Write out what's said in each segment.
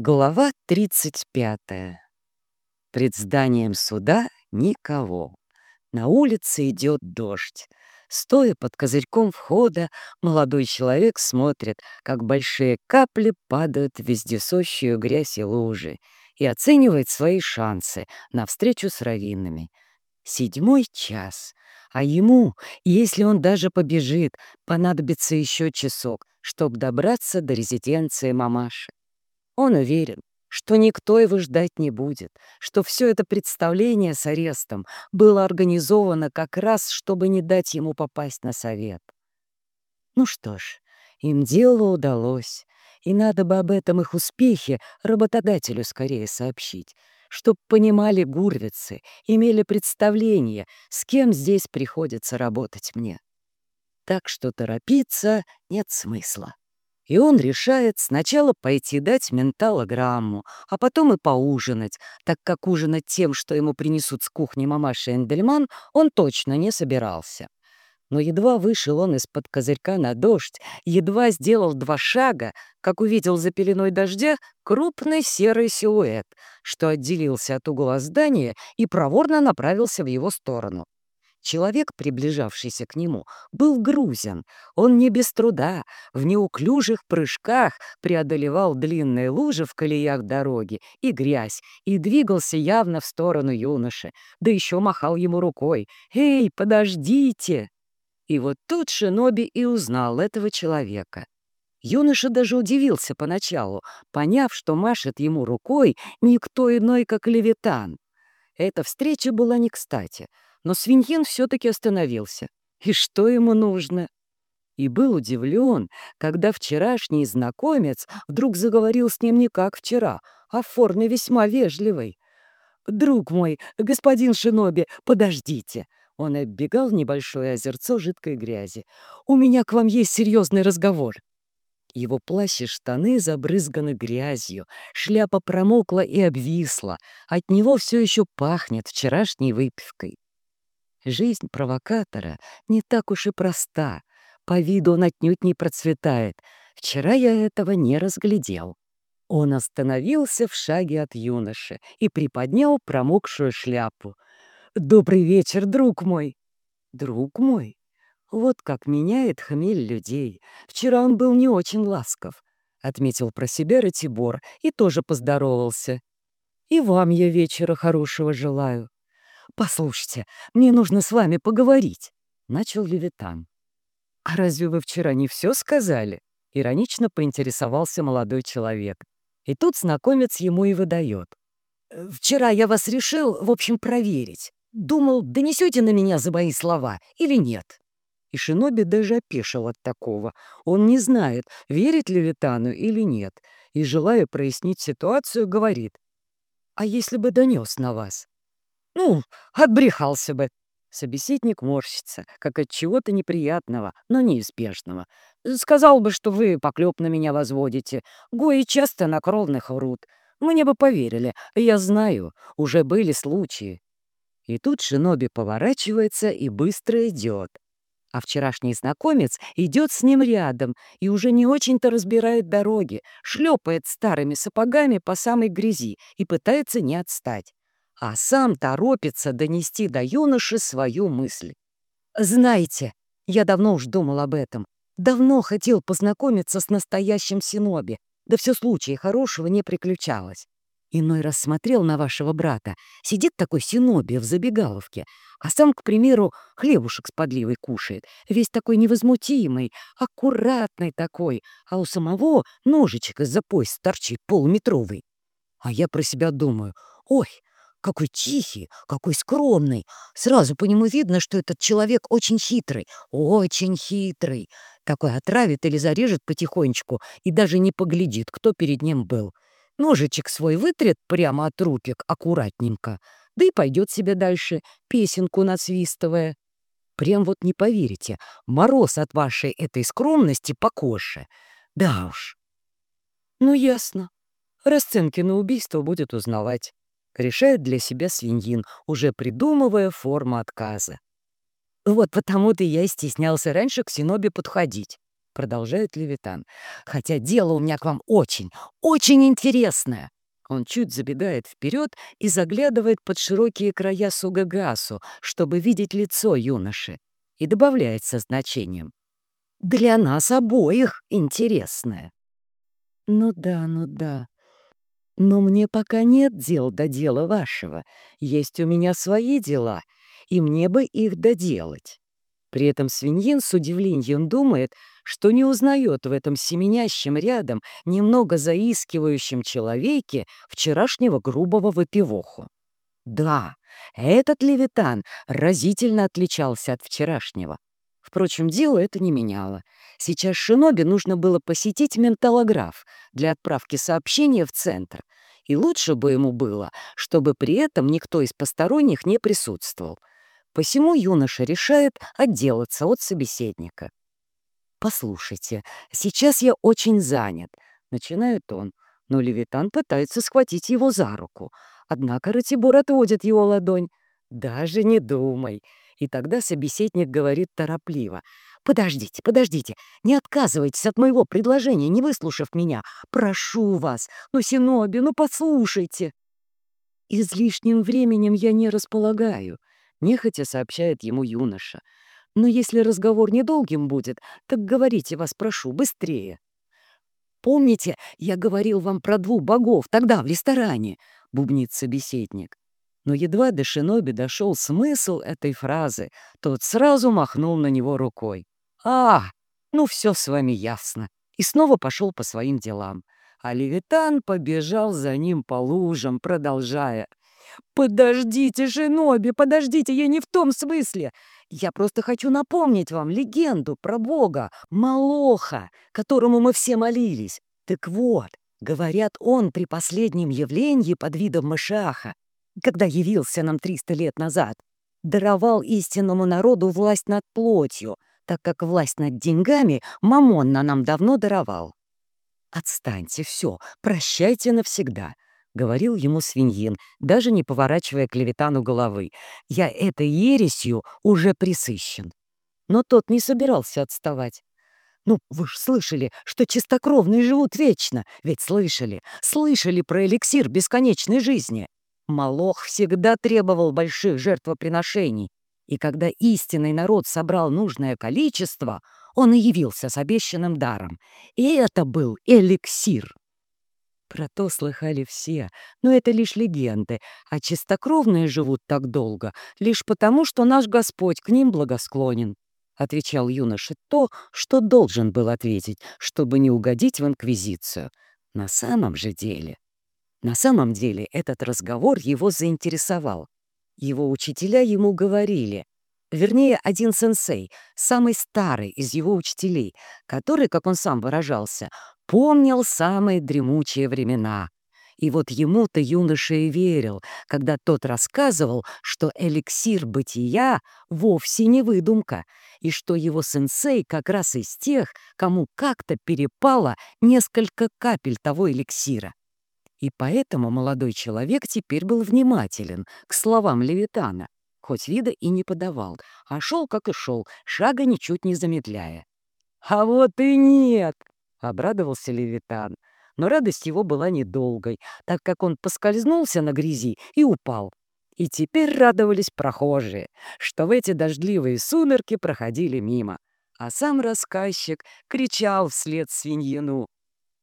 Глава 35. Пред зданием суда никого. На улице идет дождь. Стоя под козырьком входа, молодой человек смотрит, как большие капли падают в вездесущую грязь и лужи, и оценивает свои шансы на встречу с раввинами. Седьмой час, а ему, если он даже побежит, понадобится еще часок, чтобы добраться до резиденции мамаши. Он уверен, что никто его ждать не будет, что все это представление с арестом было организовано как раз, чтобы не дать ему попасть на совет. Ну что ж, им дело удалось, и надо бы об этом их успехе работодателю скорее сообщить, чтоб понимали гурвицы, имели представление, с кем здесь приходится работать мне. Так что торопиться нет смысла. И он решает сначала пойти дать менталограмму, а потом и поужинать, так как ужинать тем, что ему принесут с кухни мамаша Эндельман, он точно не собирался. Но едва вышел он из-под козырька на дождь, едва сделал два шага, как увидел за пеленой дождя крупный серый силуэт, что отделился от угла здания и проворно направился в его сторону. Человек, приближавшийся к нему, был грузен. Он не без труда, в неуклюжих прыжках преодолевал длинные лужи в колеях дороги и грязь и двигался явно в сторону юноши, да еще махал ему рукой. «Эй, подождите!» И вот тут Шиноби и узнал этого человека. Юноша даже удивился поначалу, поняв, что машет ему рукой никто иной, как Левитан. Эта встреча была не кстати — но свиньин все-таки остановился. И что ему нужно? И был удивлен, когда вчерашний знакомец вдруг заговорил с ним не как вчера, а в форме весьма вежливой. «Друг мой, господин Шиноби, подождите!» Он оббегал небольшое озерцо жидкой грязи. «У меня к вам есть серьезный разговор». Его плащ и штаны забрызганы грязью, шляпа промокла и обвисла, от него все еще пахнет вчерашней выпивкой. Жизнь провокатора не так уж и проста. По виду он отнюдь не процветает. Вчера я этого не разглядел. Он остановился в шаге от юноши и приподнял промокшую шляпу. «Добрый вечер, друг мой!» «Друг мой?» Вот как меняет хмель людей. Вчера он был не очень ласков. Отметил про себя Ратибор и тоже поздоровался. «И вам я вечера хорошего желаю». «Послушайте, мне нужно с вами поговорить», — начал Левитан. «А разве вы вчера не все сказали?» — иронично поинтересовался молодой человек. И тут знакомец ему и выдает. «Э, «Вчера я вас решил, в общем, проверить. Думал, донесете на меня за мои слова или нет?» И Шиноби даже опешил от такого. Он не знает, верит ли Витану или нет, и, желая прояснить ситуацию, говорит. «А если бы донес на вас?» Ну, отбрехался бы. Собеседник морщится, как от чего-то неприятного, но неизбежного. Сказал бы, что вы поклеп на меня возводите. Гои часто на кровных врут. Мне бы поверили. Я знаю, уже были случаи. И тут Шиноби поворачивается и быстро идет. А вчерашний знакомец идет с ним рядом и уже не очень-то разбирает дороги, шлепает старыми сапогами по самой грязи и пытается не отстать а сам торопится донести до юноши свою мысль. «Знаете, я давно уж думал об этом. Давно хотел познакомиться с настоящим Синоби, да все случая хорошего не приключалось. Иной раз смотрел на вашего брата. Сидит такой Синоби в забегаловке, а сам, к примеру, хлебушек с подливой кушает. Весь такой невозмутимый, аккуратный такой, а у самого ножичек из-за пояса торчит полуметровый. А я про себя думаю, ой, какой тихий, какой скромный. Сразу по нему видно, что этот человек очень хитрый, очень хитрый. Такой отравит или зарежет потихонечку и даже не поглядит, кто перед ним был. Ножичек свой вытрет прямо от рупик аккуратненько, да и пойдет себе дальше, песенку насвистывая. Прям вот не поверите, мороз от вашей этой скромности по коше. Да уж. Ну, ясно. Расценки на убийство будет узнавать решает для себя свиньин, уже придумывая форму отказа. «Вот потому-то я и стеснялся раньше к Синобе подходить», — продолжает Левитан. «Хотя дело у меня к вам очень, очень интересное». Он чуть забегает вперед и заглядывает под широкие края Сугагасу, чтобы видеть лицо юноши, и добавляет со значением. «Для нас обоих интересное». «Ну да, ну да. Но мне пока нет дел до дела вашего. Есть у меня свои дела, и мне бы их доделать». При этом свиньин с удивлением думает, что не узнает в этом семенящем рядом, немного заискивающем человеке вчерашнего грубого выпивоху. Да, этот левитан разительно отличался от вчерашнего. Впрочем, дело это не меняло. Сейчас Шиноби нужно было посетить менталограф для отправки сообщения в центр. И лучше бы ему было, чтобы при этом никто из посторонних не присутствовал. Посему юноша решает отделаться от собеседника. «Послушайте, сейчас я очень занят», — начинает он, но Левитан пытается схватить его за руку. Однако Ратибор отводит его ладонь. «Даже не думай». И тогда собеседник говорит торопливо. «Подождите, подождите, не отказывайтесь от моего предложения, не выслушав меня. Прошу вас, ну, Синоби, ну, послушайте». «Излишним временем я не располагаю», нехотя сообщает ему юноша. «Но если разговор недолгим будет, так говорите вас прошу, быстрее». «Помните, я говорил вам про двух богов тогда в ресторане?» — бубнит собеседник. Но едва до Шиноби дошел смысл этой фразы, тот сразу махнул на него рукой. «А, ну все с вами ясно!» И снова пошел по своим делам. А Левитан побежал за ним по лужам, продолжая. «Подождите, Шиноби, подождите, я не в том смысле. Я просто хочу напомнить вам легенду про бога Малоха, которому мы все молились. Так вот, говорят, он при последнем явлении под видом Машаха, когда явился нам 300 лет назад, даровал истинному народу власть над плотью, так как власть над деньгами Мамонна нам давно даровал. Отстаньте, все, прощайте навсегда. — говорил ему свиньин, даже не поворачивая клеветану головы. «Я этой ересью уже присыщен». Но тот не собирался отставать. «Ну, вы ж слышали, что чистокровные живут вечно, ведь слышали, слышали про эликсир бесконечной жизни. Малох всегда требовал больших жертвоприношений, и когда истинный народ собрал нужное количество, он и явился с обещанным даром. И это был эликсир. Про то слыхали все, но это лишь легенды, а чистокровные живут так долго лишь потому, что наш Господь к ним благосклонен. Отвечал юноша то, что должен был ответить, чтобы не угодить в Инквизицию. На самом же деле... На самом деле этот разговор его заинтересовал. Его учителя ему говорили, вернее, один сенсей, самый старый из его учителей, который, как он сам выражался, помнил самые дремучие времена. И вот ему-то юноша и верил, когда тот рассказывал, что эликсир бытия вовсе не выдумка, и что его сенсей как раз из тех, кому как-то перепало несколько капель того эликсира. И поэтому молодой человек теперь был внимателен к словам Левитана, хоть вида и не подавал, а шел, как и шел, шага ничуть не замедляя. «А вот и нет!» — обрадовался Левитан. Но радость его была недолгой, так как он поскользнулся на грязи и упал. И теперь радовались прохожие, что в эти дождливые сумерки проходили мимо. А сам рассказчик кричал вслед свиньину.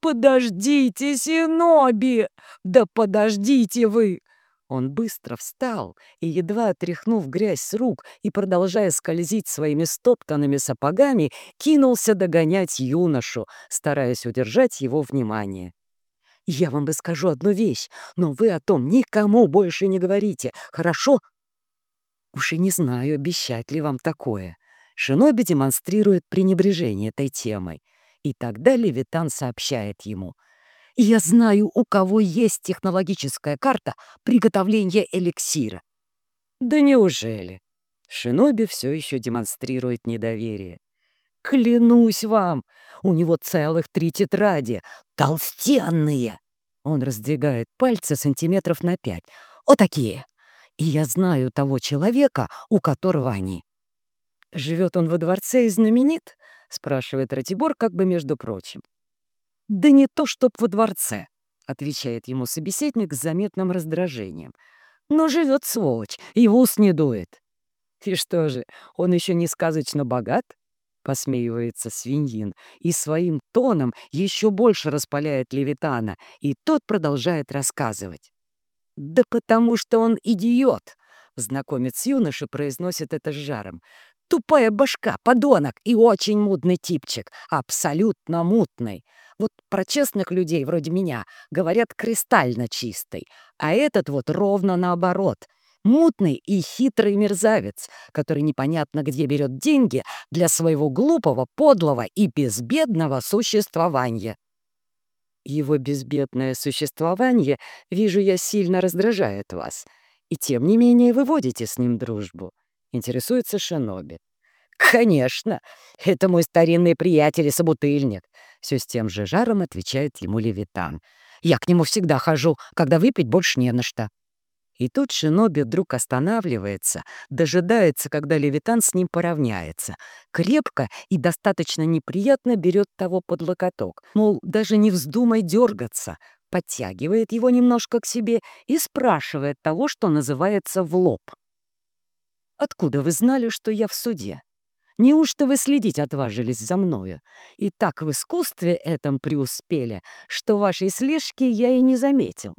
«Подождите, Синоби! Да подождите вы! Он быстро встал и, едва отряхнув грязь с рук и продолжая скользить своими стоптанными сапогами, кинулся догонять юношу, стараясь удержать его внимание. «Я вам расскажу одну вещь, но вы о том никому больше не говорите, хорошо?» Уж и не знаю, обещать ли вам такое. Шиноби демонстрирует пренебрежение этой темой. И тогда Левитан сообщает ему — я знаю, у кого есть технологическая карта приготовления эликсира. Да неужели? Шиноби все еще демонстрирует недоверие. Клянусь вам, у него целых три тетради, толстенные. Он раздвигает пальцы сантиметров на пять. Вот такие. И я знаю того человека, у которого они. Живет он во дворце и знаменит? — спрашивает Ратибор как бы между прочим. «Да не то, чтоб во дворце», — отвечает ему собеседник с заметным раздражением. «Но живет сволочь, и в ус не дует». «И что же, он еще не сказочно богат?» — посмеивается свиньин, и своим тоном еще больше распаляет Левитана, и тот продолжает рассказывать. «Да потому что он идиот!» — знакомец юноши произносит это с жаром. «Тупая башка, подонок и очень мутный типчик, абсолютно мутный. Вот про честных людей вроде меня говорят кристально чистый, а этот вот ровно наоборот — Мутный и хитрый мерзавец, который непонятно где берет деньги для своего глупого, подлого и безбедного существования. Его безбедное существование, вижу я, сильно раздражает вас. И тем не менее вы водите с ним дружбу. Интересуется Шиноби. «Конечно! Это мой старинный приятель и собутыльник!» Все с тем же жаром отвечает ему Левитан. «Я к нему всегда хожу, когда выпить больше не на что». И тут Шиноби вдруг останавливается, дожидается, когда Левитан с ним поравняется. Крепко и достаточно неприятно берет того под локоток. Мол, даже не вздумай дергаться. Подтягивает его немножко к себе и спрашивает того, что называется в лоб. «Откуда вы знали, что я в суде? Неужто вы следить отважились за мною? И так в искусстве этом преуспели, что вашей слежки я и не заметил».